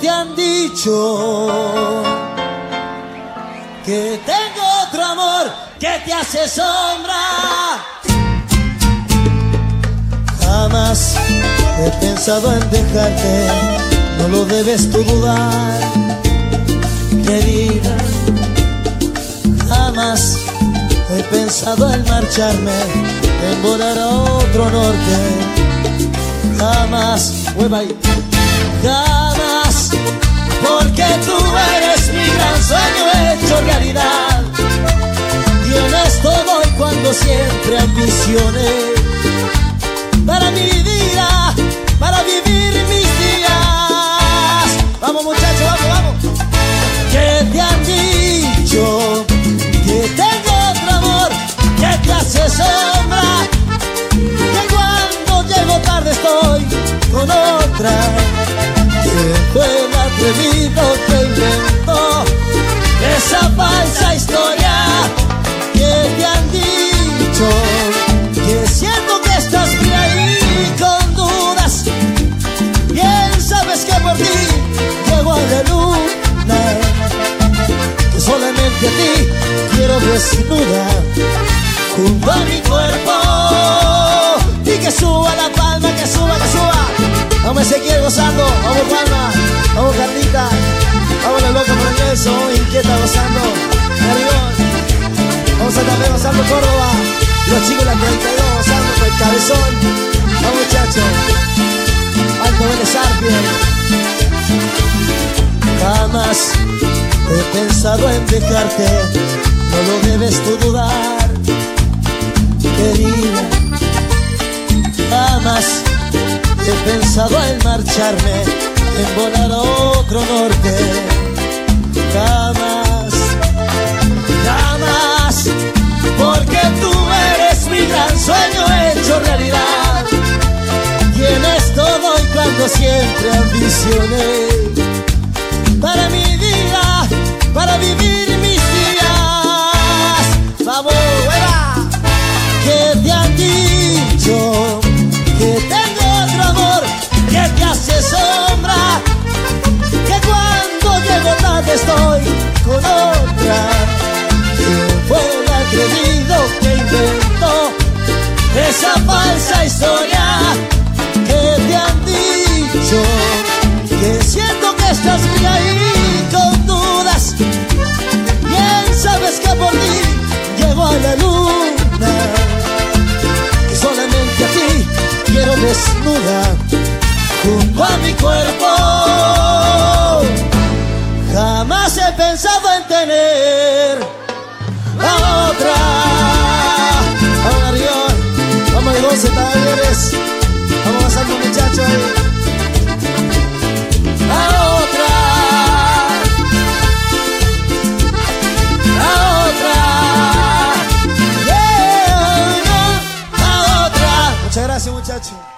te han dicho que tengo otro amor que te hace sombra. Jamás he pensado en dejarte, no lo debes tú dudar, querida. Jamás he pensado en marcharme, en volar a otro norte. Jamás, hueva jamás, realidad. Y en esto voy cuando siempre ambicioné para mi vida, para vivir mis días. Vamos muchachos, vamos, vamos. Que te han dicho que tengo otro amor que te hace sombra, que cuando llego tarde estoy con otra ti quiero desnuda junto a mi cuerpo. Y que suba la palma que suba que suba. Vamos Ezequiel gozando, vamos Palma, vamos Carlita, vamos la loca por el beso, inquieta gozando, Narigón, vamos a también gozando Córdoba, los chicos la 32 gozando con el cabezón, vamos muchachos, Alto Vélez he pensado en dejarte, no lo debes tú dudar, querida, jamás He pensado en marcharme, en volar a otro norte. Jamás, jamás, porque tú eres mi gran sueño hecho realidad. Tienes todo y cuando siempre ambicioné estoy con otra. ¿Quién fue el atrevido que inventó esa falsa historia que te han dicho? Que siento que estás bien ahí con dudas, bien sabes que por ti llego a la luna, que solamente a ti quiero desnuda junto a mi cuerpo. Jamás he pensado en tener a otra. Vamos arriba, vamos de 12 talleres. Vamos pasando muchachos ahí. A otra. A otra. Yeah, a otra. Muchas gracias muchachos.